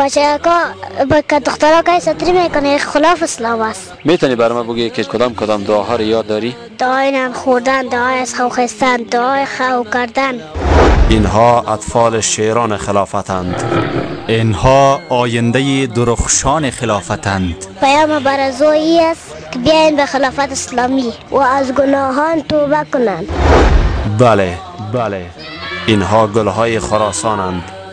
بچه ها که دخترها که سطری می‌کنه خلاف اسلام است. می‌تونی بر ما بگی که کدام کدام دعاها رو یاد داری؟ دعای نم خوردن دعای از خو خستن دعای خو کردن. اینها اطفال شیران خلافتند. اینها آینده درخشان خلافتند. پیام برزویی است که بیاین به خلافت اسلامی و از گناهان توبه کنند. بله بله. اینها گلهای خراسانند.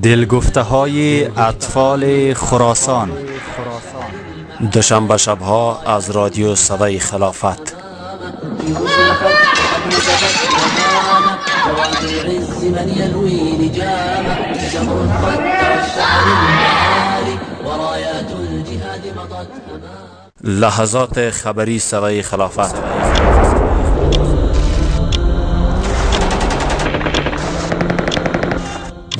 دلگفته های اطفال خراسان. دوشنبه شبها از رادیو صدای خلافت. لحظات خبری صدای خلافت.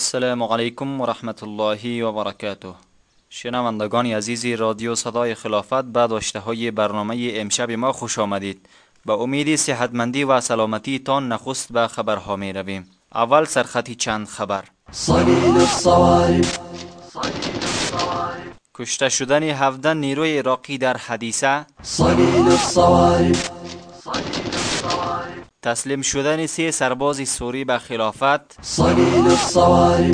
السلام علیکم و رحمت الله و برکاته شنوندگان عزیزی رادیو صدای خلافت به داشته های برنامه امشب ما خوش آمدید. به امید صحتمندی و سلامتی تان نخست به خبرها می رویم. اول سرخطی چند خبر. کشته شدن 17 نیروی عراقی در حدیثه. تسلیم شدن سه سرباز سوری به خلافت. صليل الصوارم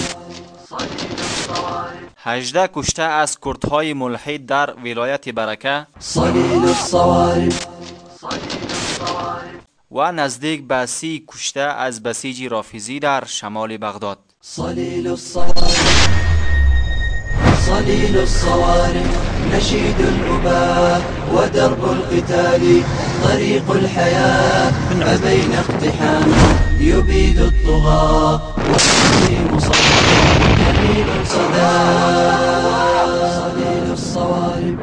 18 کشته از کردهای ملحد در ولایت برکه. صليل الصوارم و نزدیک به سی کشته از بسیج رافیزی در شمال بغداد. صليل الصوارم صليل الصوارم نشيد الأباء ودرب القتال. طريق الحياة ما بين اقتحام يبيد الطغاة. والتسليم صدى جميل صدى صليل الصوارم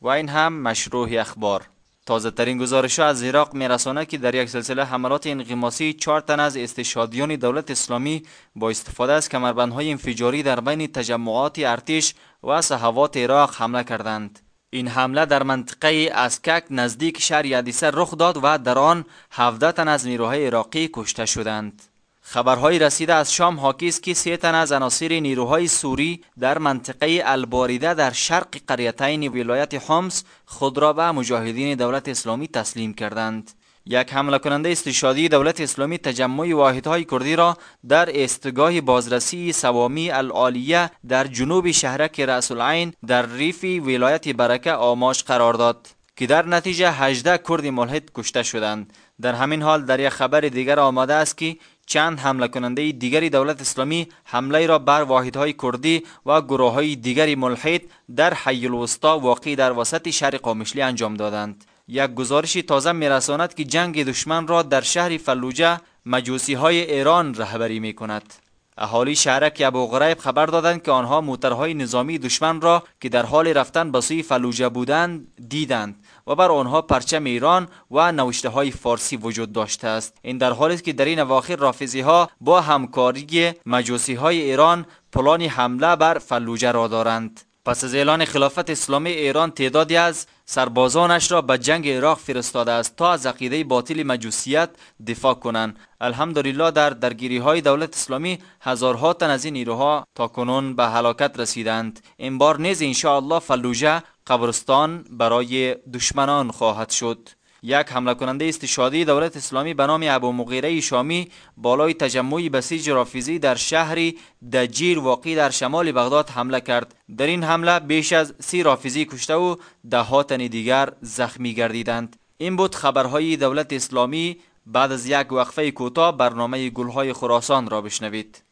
و این هم مشروع اخبار. تازه ترین گزارش ها از عراق میرسانه که در یک سلسله حملات انقماسی چهار تن از استشهادیان دولت اسلامی با استفاده از کمربندهای انفجاری در بین تجمعات ارتش و صحوات عراق حمله کردند. این حمله در منطقه اسکک نزدیک شهر یدیسه رخ داد و در آن 17 تن از نیروهای عراقی کشته شدند. خبرهای رسیده از شام حاکی است که سه تن از عناصر نیروهای سوری در منطقه الباریده در شرق قریتین ولایت حمص خود را به مجاهدین دولت اسلامی تسلیم کردند. یک حمله کننده استشهادی دولت اسلامی تجمع واحدهای کردی را در استگاه بازرسی سوامی العالیه در جنوب شهرک رأس العین در ریف ولایت برکه آماش قرار داد که در نتیجه 18 کرد ملحد کشته شدند. در همین حال در یک خبر دیگر آماده است که چند حمله کننده دیگری دولت اسلامی حمله را بر واحدهای کردی و گروه های دیگری ملحد در حی الوسطا واقع در وسط شهر قامشلی انجام دادند. یک گزارش تازه میرساند که جنگ دشمن را در شهر فلوجه مجوسی های ایران رهبری می کند. اهالی شهرک ابو غریب خبر دادند که آنها موترهای نظامی دشمن را که در حال رفتن به سوی فلوجه بودند دیدند و بر آنها پرچم ایران و نوشته های فارسی وجود داشته است این در حالی است که در این اواخر رافضی ها با همکاری مجوسی های ایران پلان حمله بر فلوجه را دارند پس از اعلان خلافت اسلامی ایران تعدادی از سربازانش را به جنگ عراق فرستاده است تا از عقیده باطل مجوسیت دفاع کنند. الحمدلله در درگیری های دولت اسلامی هزارها تن از این نیروها تا کنون به هلاکت رسیدند. این بار نیز انشاءالله فلوجه قبرستان برای دشمنان خواهد شد. یک حمله کننده استشادی دولت اسلامی به نام ابو مغیره شامی بالای تجمعی بسیج رافیزی در شهری دجیر واقع در شمال بغداد حمله کرد. در این حمله بیش از سی رافیزی کشته و ده تن دیگر زخمی گردیدند. این بود خبرهای دولت اسلامی بعد از یک وقفه کوتاه برنامه گلهای خراسان را بشنوید.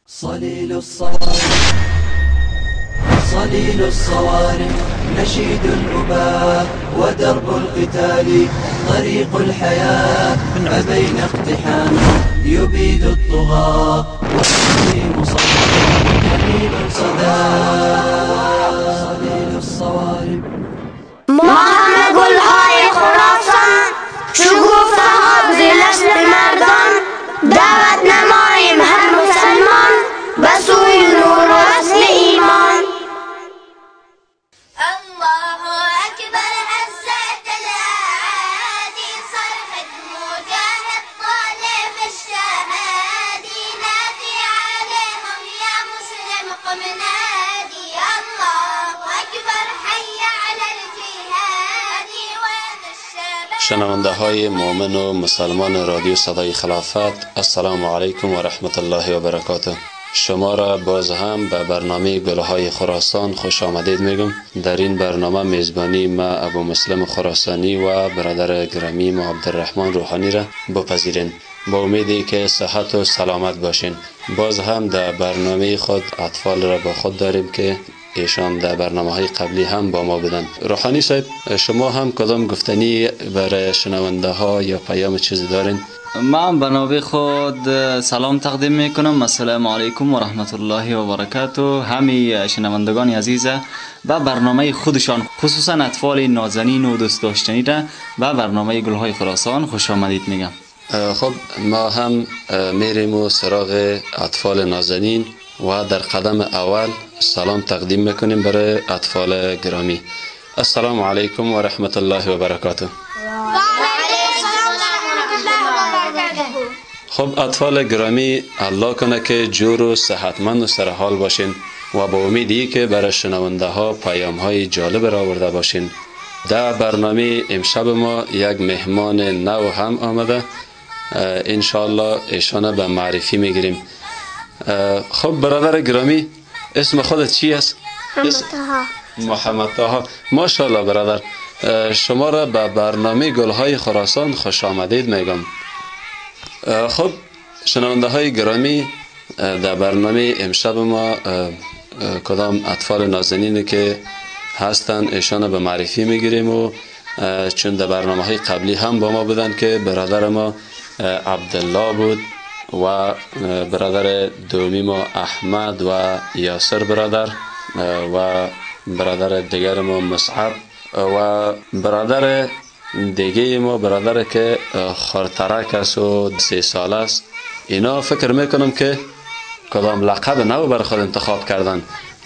صليل الصوارم نشيد الأباء ودرب القتال طريق الحياة فبين اقتحام يبيد الطغاة والتسليم صدى جميل صدى مؤمن و مسلمان رادیو صدای خلافت السلام علیکم و رحمت الله و برکاته. شما را باز هم به برنامه گلهای خراسان خوش آمدید میگم. در این برنامه میزبانی ما ابو مسلم خراسانی و برادر گرامی ما عبدالرحمن روحانی را بپذیرین. با امیدی که صحت و سلامت باشین. باز هم در برنامه خود اطفال را با خود داریم که ایشان در برنامه های قبلی هم با ما بودن روحانی صاحب شما هم کدام گفتنی برای شنونده ها یا پیام چیزی دارین؟ من به نوبه خود سلام تقدیم می‌کنم. السلام علیکم و رحمت الله و برکاته. همه شنوندگان عزیز و برنامه خودشان خصوصا اطفال نازنین و دوست داشتنی را و برنامه گلهای خراسان خوش آمدید میگم. خب ما هم میریم و سراغ اطفال نازنین. و در قدم اول سلام تقدیم می‌کنیم برای اطفال گرامی. السلام علیکم و رحمت الله و برکاته. خب اطفال گرامی الله کنه که جور و صحتمند و سرحال باشین و با امیدی که برای شنونده ها پیام های جالب را آورده باشین. در برنامه امشب ما یک مهمان نو هم آمده. انشاءالله ایشانه به معرفی می‌گیریم. خب برادر گرامی اسم خودت چی است؟ محمد طاها ماشاءالله برادر شما را به برنامه گلهای خراسان خوش آمدید میگم. خب شنونده های گرامی در برنامه امشب ما کدام اطفال نازنینی که هستن ایشان به معرفی می‌گیریم و چون در برنامه های قبلی هم با ما بودن که برادر ما عبدالله بود. و برادر دومی ما احمد و یاسر برادر و برادر دیگر ما مصعب و برادر دیگه ما برادر که خارترک است و سه سال است. اینا فکر می‌کنم که کدام لقب نو بر خود انتخاب کردن.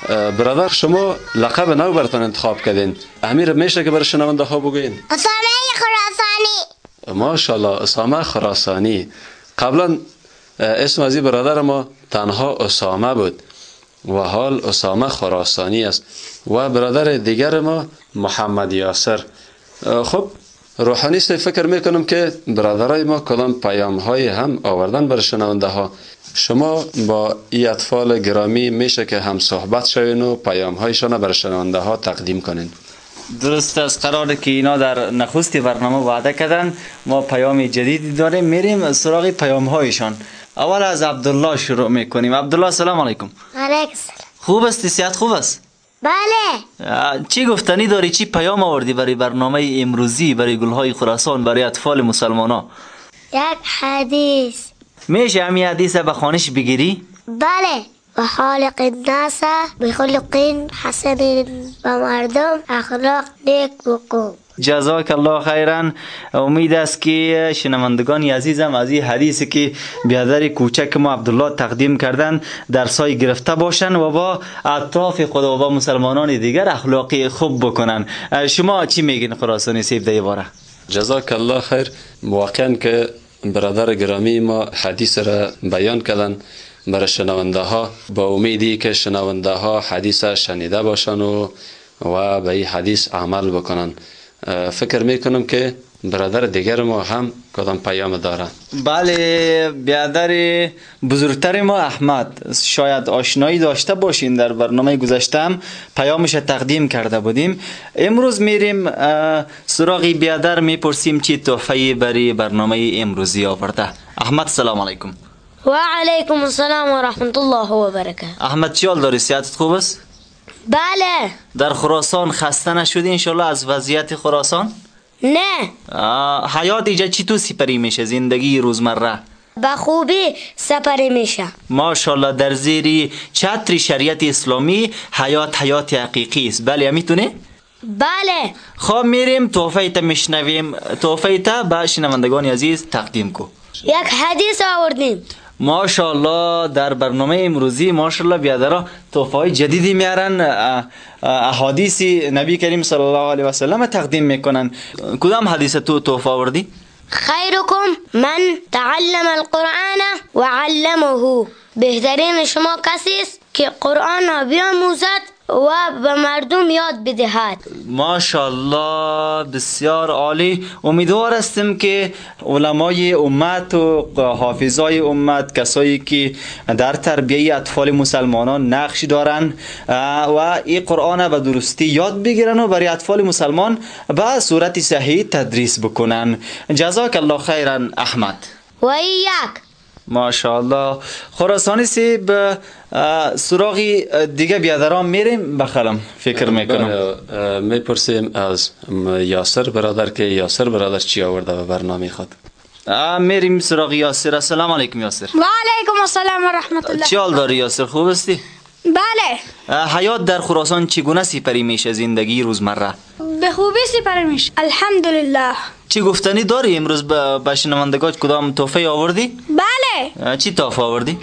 برادر شما لقب نو برتون انتخاب کردین. امیر میشه که برای شنونده ها بگوین؟ اسامه خراسانی. ماشاءالله اسامه خراسانی. قبلا اسم از برادر ما تنها اسامه بود و حال اسامه خراسانی است و برادر دیگر ما محمد یاسر. خب روحانی فکر می‌کنم که برادرای ما کدام پیام های هم آوردن بر شنونده ها. شما با ای اطفال گرامی میشه که هم صحبت شوین و پیام هایشان بر شنونده ها تقدیم کنین. درست است قراره که اینا در نخست برنامه وعده کردن. ما پیام جدیدی داریم میریم سراغ پیام هایشان اول از عبدالله شروع می‌کنیم. عبدالله سلام علیکم. علیکم خوب است صحت خوب است؟ بله. چی گفتنی داری؟ چی پیام آوردی برای برنامه امروزی برای گلهای خراسان برای اطفال مسلمان ها یک حدیث. میشه همین حدیث به خانش بگیری؟ بله. و خالق الناس بخلق حسن و مردم اخلاق نیک بکن جزاک الله خیرا امید است که شنوندگان عزیزم از این حدیثی که بیادر کوچک ما عبدالله تقدیم کردن در سای گرفته باشن و با اطراف خود و با مسلمانان دیگر اخلاقی خوب بکنن. شما چی میگین خراسانی سیب باره جزاک الله خیر. واقعا که برادر گرامی ما حدیث را بیان کردن برای شنونده ها. با امیدی که شنونده ها حدیث شنیده باشن و و به این حدیث عمل بکنن. فکر می‌کنم که برادر دیگر ما هم کدام پیام داره بله بیادر بزرگتر ما احمد. شاید آشنایی داشته باشین در برنامه گذشتم. پیامش تقدیم کرده بودیم. امروز میریم سراغی بیادر می‌پرسیم چی تحفه برای برنامه امروزی آورده. احمد سلام علیکم. و علیکم السلام و رحمت الله و برکاته. احمد چی حال داری؟ سیادت خوب است؟ بله. در خراسان خسته نشدی انشالله از وضعیت خراسان؟ نه. حیات ایجا چی تو سپری میشه؟ زندگی روزمره. به خوبی سپری میشه. ماشاءالله در زیر چتر شریعت اسلامی حیات حیات حقیقی است. بله می‌تونه بله. خب میریم. توفه تا میشنویم. توفه تا به شنوندگان عزیز تقدیم کو. یک حدیث آوردیم. ماشاءالله در برنامه امروزی ماشاءالله بیادرها توفه های جدیدی میارن احادیث نبی کریم صلی الله علیه و سلم تقدیم می‌کنن. کدام حدیث تو توفه آوردی؟ خیرکم من تعلم القرآن و علمه. بهترین شما کسی است که قرآن را بیاموزد و به مردم یاد بدهد. ماشاءالله بسیار عالی. امیدوار هستیم که علمای امت و حافظای امت کسایی که در تربیه اطفال مسلمانان نقش دارن و این قرآن به درستی یاد بگیرن و برای اطفال مسلمان به صورت صحیح تدریس بکنن. جزاک الله خیرا احمد. و یک ماشاءالله. خراسانی سیب اه، سراغی دیگه بیادران میریم؟ بخرم فکر می‌کنم. بله، می‌پرسیم از یاسر برادر که یاسر برادر چی آورده به برنامه خود؟ میریم سراغ یاسر. السلام علیکم یاسر. و علیکم السلام و رحمت الله. چی حال داری یاسر؟ خوب استی؟ بله. حیات در خراسان چگونه سپری میشه زندگی روزمره؟ به خوبی سپری میشه. الحمدلله. چی گفتنی داری امروز به شنوندگان کدام تحفه آوردی؟ بله چی تحفه آوردی؟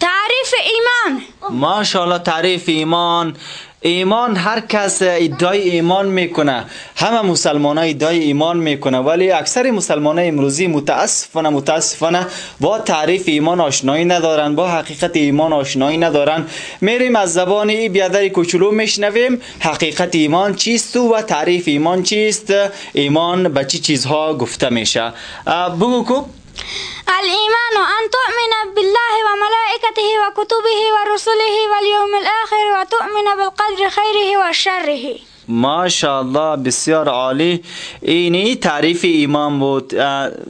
تعریف ایمان ماشاءالله تعریف ایمان ایمان هر کس ادعای ایمان می‌کنه. همه مسلمان ها ادعای ایمان می‌کنه. ولی اکثر مسلمان های امروزی متاسفانه متاسفانه با تعریف ایمان آشنایی ندارن با حقیقت ایمان آشنایی ندارن. میریم از زبان ای بیادر کوچولو میشنویم. حقیقت ایمان چیست و تعریف ایمان چیست؟ ایمان به چی چیزها گفته میشه. بگو کو الإيمان أن تؤمن بالله وملائكته وكتبه ورسله واليوم الآخر وتؤمن بالقدر خيره وشره. ماشاءالله بسیار عالی. اینی تعریف ایمان بود.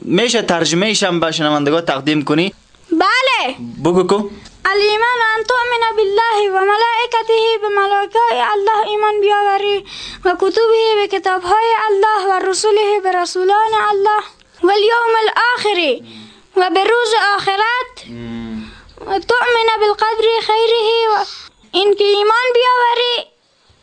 میشه ترجمه هم به شنوندگان تقدیم کنی؟ بله. بگو کو. الإيمان أن تؤمن بالله وملائكته بملائكة الله إيمان بیاوری و کتبه بكتابهای الله و رسوله برسولان الله. واليوم الآخر. و بروز آخرت تؤمن بالقدر خیره و این که ایمان بیاوری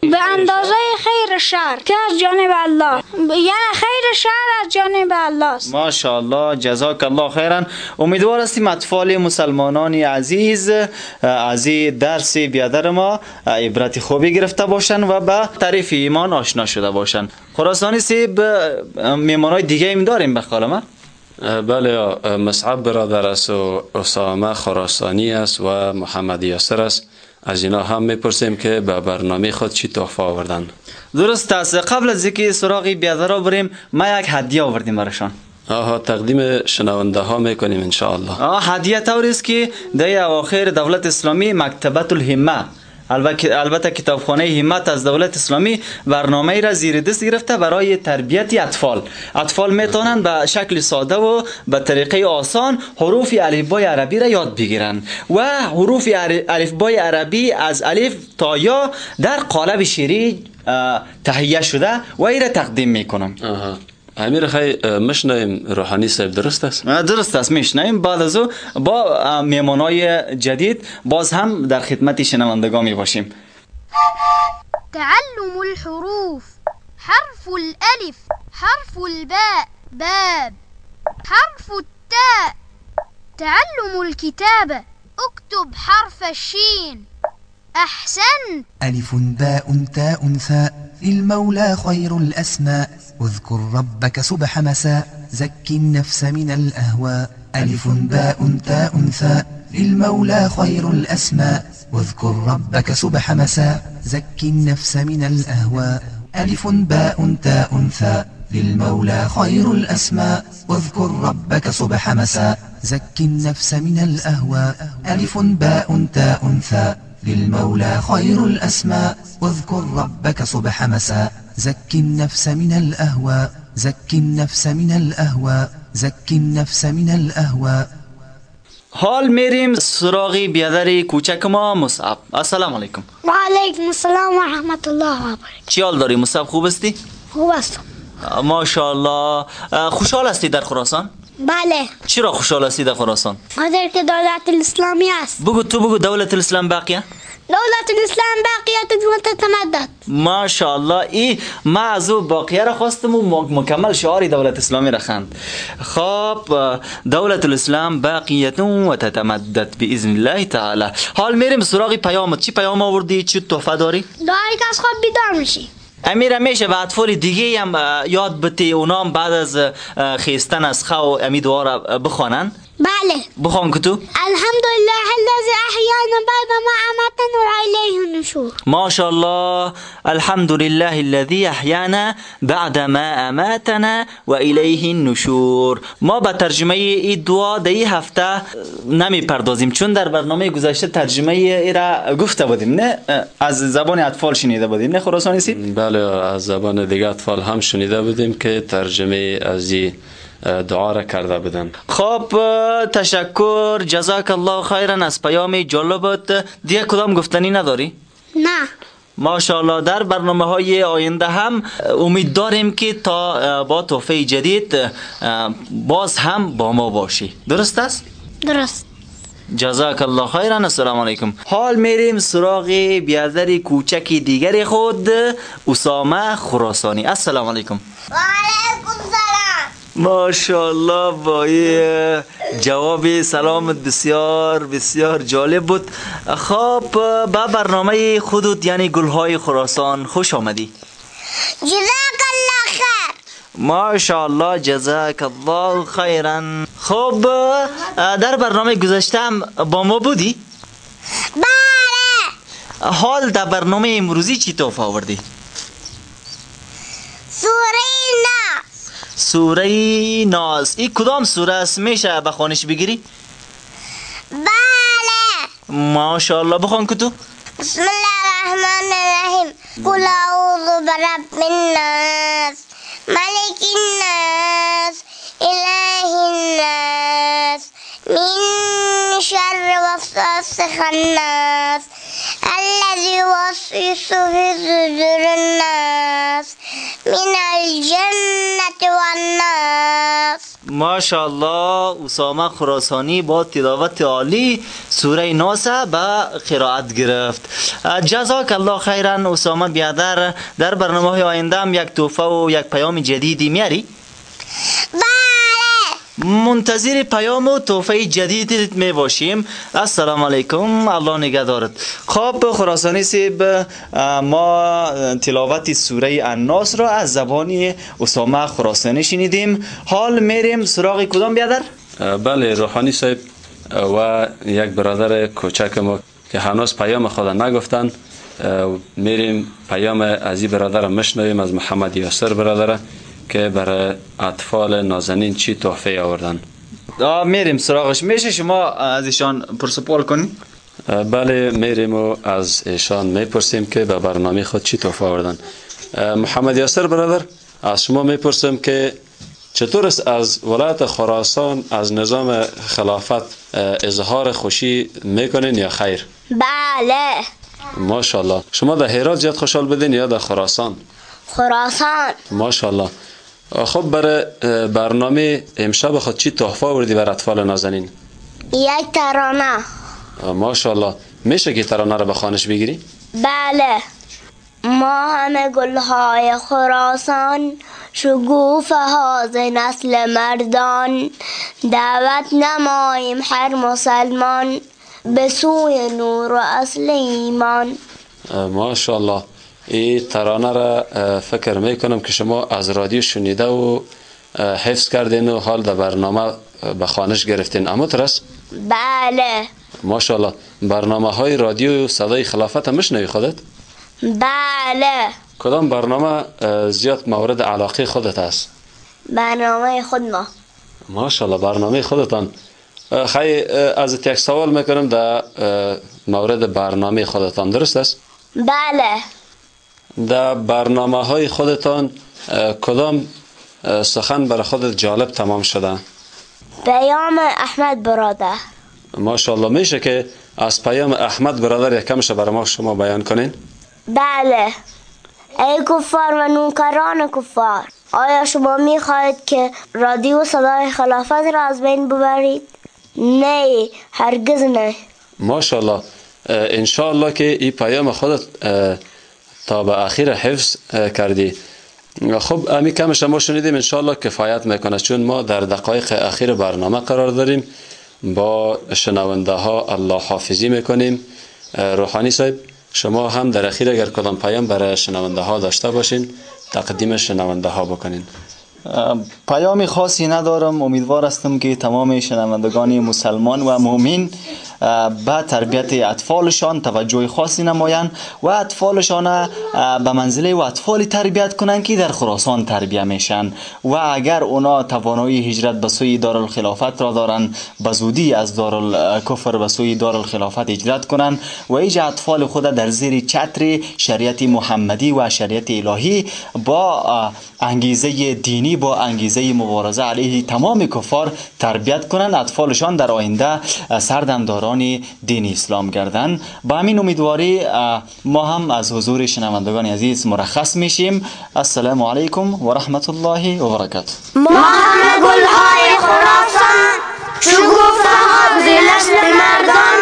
به اندازه خیر شر که از جانب الله. یعنی خیر شر از جانب الله است. ماشاءالله جزاک الله خیرا امیدوار هستیم اطفال مسلمانان عزیز از این درس بیادر ما عبرت خوبی گرفته باشن و به تعریف ایمان آشنا شده باشن. خراسانی سیب میمان های دیگه ایم داریم بخاله ما؟ بله مصعب برادر است و اسامه خراسانی است و محمد یاسر است. از اینا هم می‌پرسیم که به برنامه خود چی تحفه آوردن. درست است. قبل از اینکه سراغی بیادر بریم ما یک هدیه آوردیم برشان آها تقدیم شنونده ها می‌کنیم انشاءالله. آه هدیه طور است که در اواخر دولت اسلامی مکتبت الهمه البته کتابخانه همت از دولت اسلامی برنامه را زیر دست گرفته برای تربیت اطفال. اطفال می‌تونند به شکل ساده و به طریقه آسان حروف الفبای عربی را یاد بگیرند و حروف الفبای عربی از الف تا یا در قالب شیری تهیه شده و این را تقدیم می‌کنم امیر خی مشنایم روحانی صاحب درست است؟ درست است میشنایم بعد از أو با میمانای جدید باز هم در خدمت شنوندگان می باشیم. تعلم الحروف حرف الألف حرف الباء باب حرف التاء. تعلم الكتابة اكتب حرف الشين. أحسنت ألف باء تاء ثاء للمولى خير الأسماء. اذكر ربك صبح مساء. زك النفس من الأهواء. ألف باء تاء ثاء للمولى خير الأسماء. واذكر ربك صبح مساء. زك النفس من الأهواء. ألف باء تاء ثاء للمولى خير الأسماء. واذكر ربك صبح مساء. زك النفس من الأهواء. ألف باء تاء ثاء للمولى خير الأسماء. واذكر ربك صبح مساء. زك النفس من الأهواء زك النفس من الأهواء زك النفس من الأهواء حال میریم سراغی بیادر کوچک ما مصعب. السلام علیکم. و علیکم السلام و رحمت الله و برکاته چی حال داری مصعب؟ خوب استی؟ خوب هستم. ماشاءالله. خوشحال هستی در خراسان؟ بله. چرا خوشحال هستی در خراسان؟ خاطر که دولت الاسلامی است. بگو تو بگو دولت الاسلام باقیه؟ دولت الاسلام باقیت متتمدد ماشاءالله ای ما از او باقیه را خواستم و مکمل شعار دولت اسلامی را خند خب دولت الاسلام باقیت و تتمدد باذن الله تعالی. حال میریم سراغ پیامت. چی پیام آوردی؟ چی تحفه داری؟ داری که از خواب بیدار میشی. امیر میشه به اطفال دیگه هم یاد بتی اونام بعد از خیستن از خو امی دعا را بخوانن. بله. بخوان که تو الحمدلله الذي أحيانا بعد ما اماتنا والیه النشور. ما شاء الله الحمد لله الذي أحيانا بعد ما أماتنا و الیه النشور. ما به ترجمه این دعا در این هفته نمی پردازیم چون در برنامه گذشته ترجمه ای را گفته بودیم. نه از زبان اطفال شنیده بودیم. نه خراسانی سی بله از زبان دیگه اطفال هم شنیده بودیم که ترجمه از این دعا را کرده بودن. خب تشکر. جزاک الله خیرا از پیام جالبت دیگه کدام گفتنی نداری؟ نه. ماشاءالله. در برنامه های آینده هم امید داریم که تا با تحفه جدید باز هم با ما باشی. درست است؟ درست. جزاک الله خیرا السلام علیکم. حال میریم سراغ بیادر کوچک دیگر خود اسامه خراسانی. السلام علیکم. و علیکم سلام. ماشاءالله با جواب سلامت بسیار بسیار جالب بود. خب با برنامه خودت یعنی گلهای خراسان خوش آمدی. جزاک الله خیر. ماشاءالله جزاک الله خیرا خب در برنامه گذشته هم با ما بودی؟ بله. حال در برنامه امروزی چی توفه آوردی؟ سوره سوره ناس این کدام سوره است؟ میشه بخوانش بگیری؟ بله. ماشاءالله. بخوان که تو بسم الله الرحمن الرحیم. قل اعوذ برب الناس ملك الناس اله الناس من شر وسواس الناس الذي يوسوس في صدور الناس. من الجنة والناس ماشاءالله اسامه خراسانی با تلاوت عالی سوره ناس به قرائت گرفت جزاک الله خیرا اسامه بیادر در برنامه های آینده هم یک توفه و یک پیام جدیدی میاری؟ بله منتظر پیام و توفه جدیدت می باشیم. السلام علیکم. الله نگهدارت. خب خراسانی سیب ما تلاوت سوره الناس را از زبان اسامه خراسانی شنیدیم. حال میریم سراغ کدام بیادر؟ بله روحانی صاحب و یک برادر کوچک ما که هنوز پیام خود نگفتن. میریم پیام از این برادر مشنویم از محمد یاسر برادر. که برای اطفال نازنین چی تحفه آوردن؟ میریم سراغش. میشه شما از ایشان پرسپول کنید بله میریم و از ایشان می‌پرسیم که به برنامه خود چی توفه آوردن. محمد یاسر برادر از شما می‌پرسیم که چطور است از ولایت خراسان از نظام خلافت اظهار خوشی می‌کنین یا خیر؟ بله. ماشاءالله. شما در هرات زیاد خوشحال بدین یا در خراسان؟ خراسان. ماشاءالله. خب برای برنامه امشب خود چی تحفه آوردی بر اطفال نازنین؟ یک ترانه. ماشاءالله. میشه که ترانه رو به خانش بگیری؟ بله. ما همه گلهای خراسان شگوفه ها نسل مردان دعوت نماییم هر مسلمان به سوی نور و اصل ایمان. ماشاءالله. این ترانه را فکر می‌کنم که شما از رادیو شنیده و حفظ کردین و حال در برنامه به خانش گرفتین اما ترس؟ بله ماشاءالله برنامه های رادیو صدای خلافت هم مشنوی خودت؟ بله کدام برنامه زیاد مورد علاقه خودت است؟ برنامه خود ما ماشاءالله برنامه خودتان خیلی از یک سوال می‌کنم در مورد برنامه خودتان درست است؟ بله در برنامه های خودتان کدام سخن برای خودت جالب تمام شده؟ پیام احمد برادر ماشاءالله میشه که از پیام احمد برادر یکمش برای ما شما بیان کنین؟ بله ای کفار و نوکران کفار آیا شما می‌خواهید که رادیو صدای خلافت را از بین ببرید؟ نه هرگز نه ماشاءالله انشاءالله که این پیام خودت تا به اخیر حفظ کردی. خب امی کمش ما شنیدیم انشاءالله کفایت می‌کنه چون ما در دقایق اخیر برنامه قرار داریم. با شنونده ها الله حافظی می‌کنیم. روحانی صاحب شما هم در اخیر اگر کدام پیام برای شنونده ها داشته باشین تقدیم شنونده ها بکنین. پیام خاصی ندارم. امیدوار هستم که تمام شنوندگان مسلمان و مؤمن به تربیت اطفالشان توجه خاصی نمایند و اطفالشان به منزله و اطفال تربیت کنند که در خراسان تربیه میشن. و اگر اونا توانایی هجرت به سوی دارالخلافت را دارند به زودی از دارالکفر به سوی دارالخلافت هجرت کنند و ایج اطفال خود در زیر چتر شریعت محمدی و شریعت الهی با انگیزه دینی با انگیزه مبارزه علیه تمام کفار تربیت کنند. اطفالشان در آینده سردمداران دین اسلام گردن با همین امیدواری ما هم از حضور شنوندگان عزیز مرخص میشیم. السلام علیکم و رحمت الله و برکاته. ما همه گلهای خراسان شگوفه ها مردان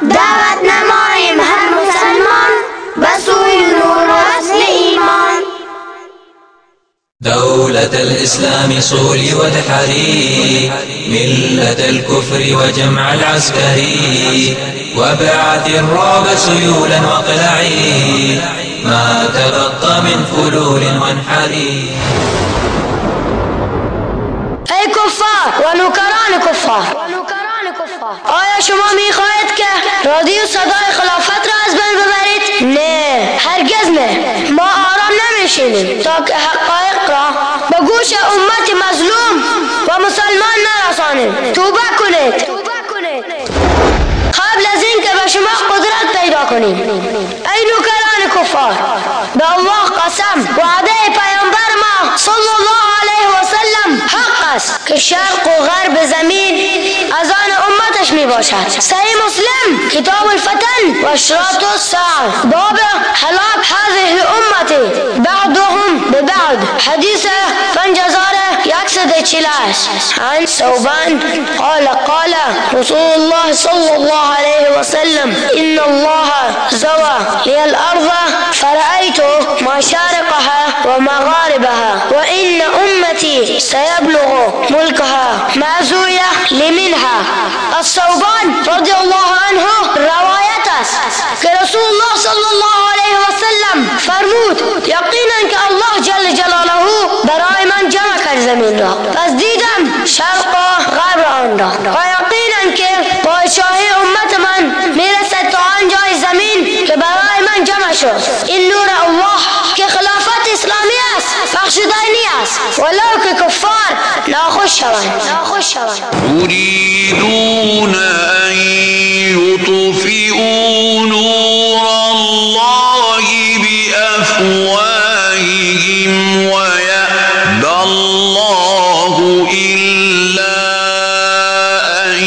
دعوت نماییم دولة الإسلام صولي وادحري ملة الكفر وجمع العسكري وابعث الرعب سيولا واقلعي ما تبقى من فلول وانحري. ای کفار و نوکران کفار آیا شما می خواهید که رادیو صدای خلافت را از بین ببرید؟ نه هرگز نه. ما آرام نمیشینیم. تا که حقایق را به گوش امت مظلوم و مسلمان نرسانیم. توبه کنید. قبل از این که به شما قدرت پیدا کنیم. ای نوکران کفار به الله قسم وعده پیامبر ما صلی الله علیه و سلم حق است که شرق و غرب زمین از آن امتش می باشد صحیح مسلم کتاب الفتن و اشراط الساعة باب حلاک هذه امتی بعضهم ببعض پنج هزار یکصد چلاش عن ثوبان قال قال رسول الله صلى الله عليه وسلم إن الله زوى لي الأرض فرأيت مشارقها ومغاربها وإن أمتي سيبلغ ملكها ما زوي لمنها الثوبان رضي الله عنه رواية که رسول الله صلی الله علیه و سلم فرمود یقینا که الله جل جلاله برای من جمع کرد زمین را. پس دیدم شرق و غرب آن را و که امت من می‌رسد تا آنجای زمین که برای من جمع شد. این نور الله که خلافت اسلامی است. است ولو ككفار لا أخشها لا أخشها يريدون أن يطفئوا نور الله بأفواههم ويأبى الله إلا أن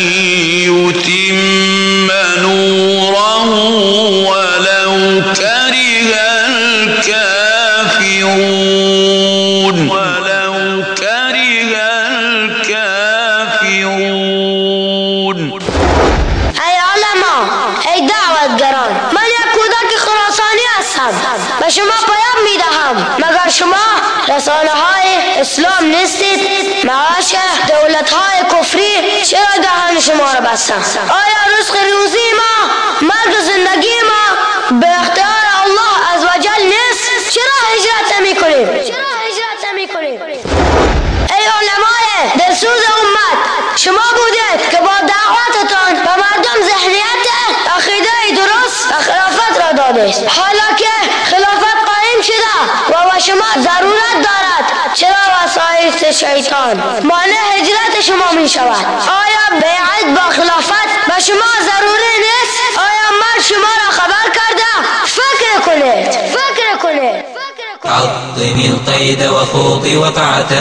يتم نوره ولو كره اسلام نیستید؟ معاش دولت های کفری چرا دهان شما را بستن؟ آیا رزق روزی ما مرگ و زندگی ما به اختیار الله عزوجل نیست؟ چرا هجرت نمی کنیم شیطان. مانع هجرت شما می شود. آیا بیعت با خلافت به شما ضروری نیست؟ آیا من شما را خبر کرده فکر کنید. فکر کنید. عظم القيد وخوض وقعة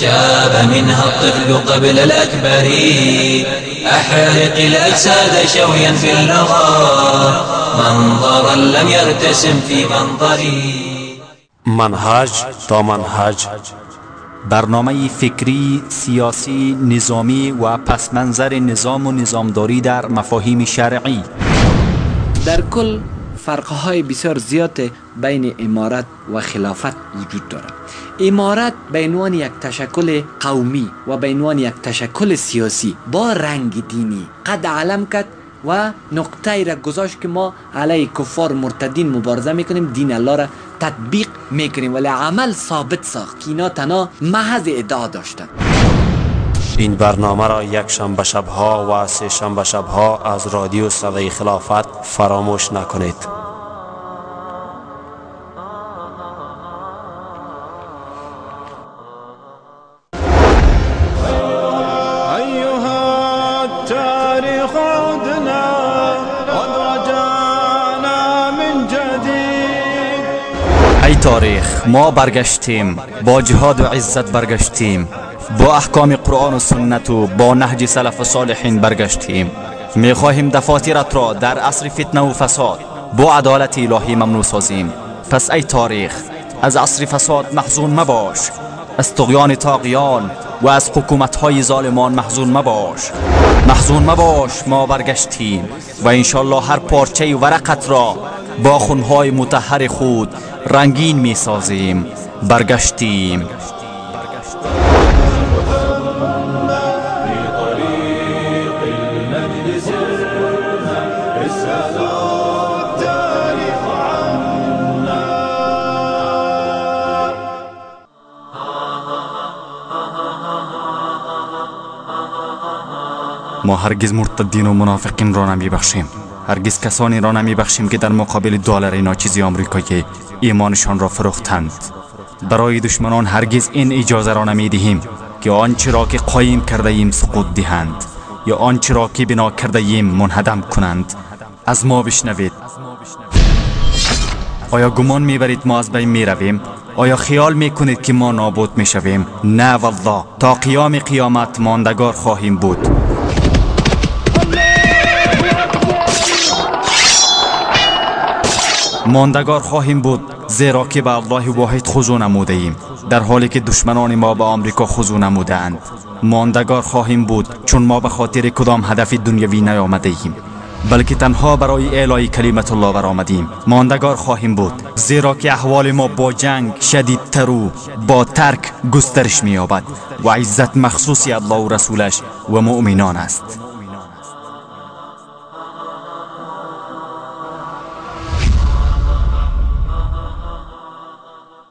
شاب منها الطفل قبل الأكبر. أحرق الأجساد شويا في اللغة منظرا لم يرتسم في منظري. منهج تا منهج برنامه فکری، سیاسی، نظامی و پسمنظر نظام و نظامداری در مفاهیم شرعی. در کل فرقهای بسیار زیاد بین امارت و خلافت وجود دارد. امارت به عنوان یک تشکل قومی و به عنوان یک تشکل سیاسی با رنگ دینی قد علم کرد و نقطه را گذاشت که ما علیه کفار مرتدین مبارزه می‌کنیم دین الله را تطبیق می‌کنیم. ولی عمل ثابت ساخت. که اینا تنها محض ادعا داشتن. این برنامه را یک شنبه شبها و سه شنبه شبها از رادیو صدای خلافت فراموش نکنید. ما برگشتیم با جهاد و عزت برگشتیم با احکام قرآن و سنت و با نهج سلف و صالحین برگشتیم. می‌خواهیم دفاترت را در عصر فتنه و فساد با عدالت الهی ممنوع سازیم. پس ای تاریخ از عصر فساد محزون مباش. از طغیان تاقیان و از حکومتهای ظالمان محزون مباش. محزون مباش ما برگشتیم و انشالله هر پارچه ورقت را با خونهای متحر خود رنگین می سازیم برگشتیم. ما هرگز مرتدین و منافقین را نمی بخشیم هرگز کسانی را نمی بخشیم که در مقابل دلار ناچیزی آمریکایی ایمانشان را فروختند. برای دشمنان هرگز این اجازه را نمی دهیم که آنچه را که قایم کرده ایم سقوط دهند یا آنچه را که بنا کرده ایم منهدم کنند. از ما بشنوید. آیا گمان می‌برید ما از بین می رویم؟ آیا خیال می کنید که ما نابود می شویم؟ نه والله. تا قیام قیامت ماندگار خواهیم بود. ماندگار خواهیم بود زیرا که به الله واحد خضوع نموده ایم در حالی که دشمنان ما به آمریکا خضوع نموده اند ماندگار خواهیم بود چون ما به خاطر کدام هدف دنیوی نیامده ایم بلکه تنها برای اعلای کلمت الله برآمدیم. ماندگار خواهیم بود زیرا که احوال ما با جنگ شدیدتر و با ترک گسترش مییابد و عزت مخصوصی